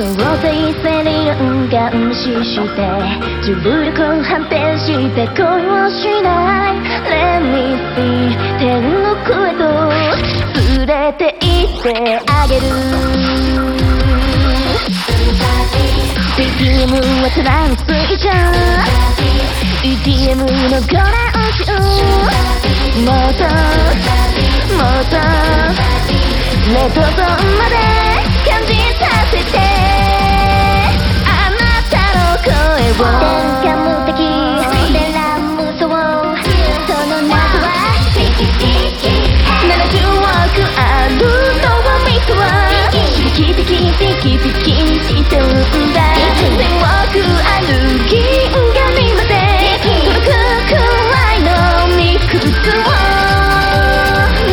でセリオンが無視して重力反転して恋をしない。Let me see 天国へと連れて行ってあげる。BPM はトランス以上 EDM のご覧しようもっともっとレッドゾーンキピキしてるんだ。天国歩き神まで。届くくらいの肉を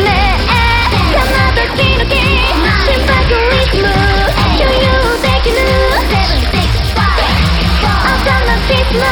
ねえ体ピノキ心拍リズム共有できるセブンティブの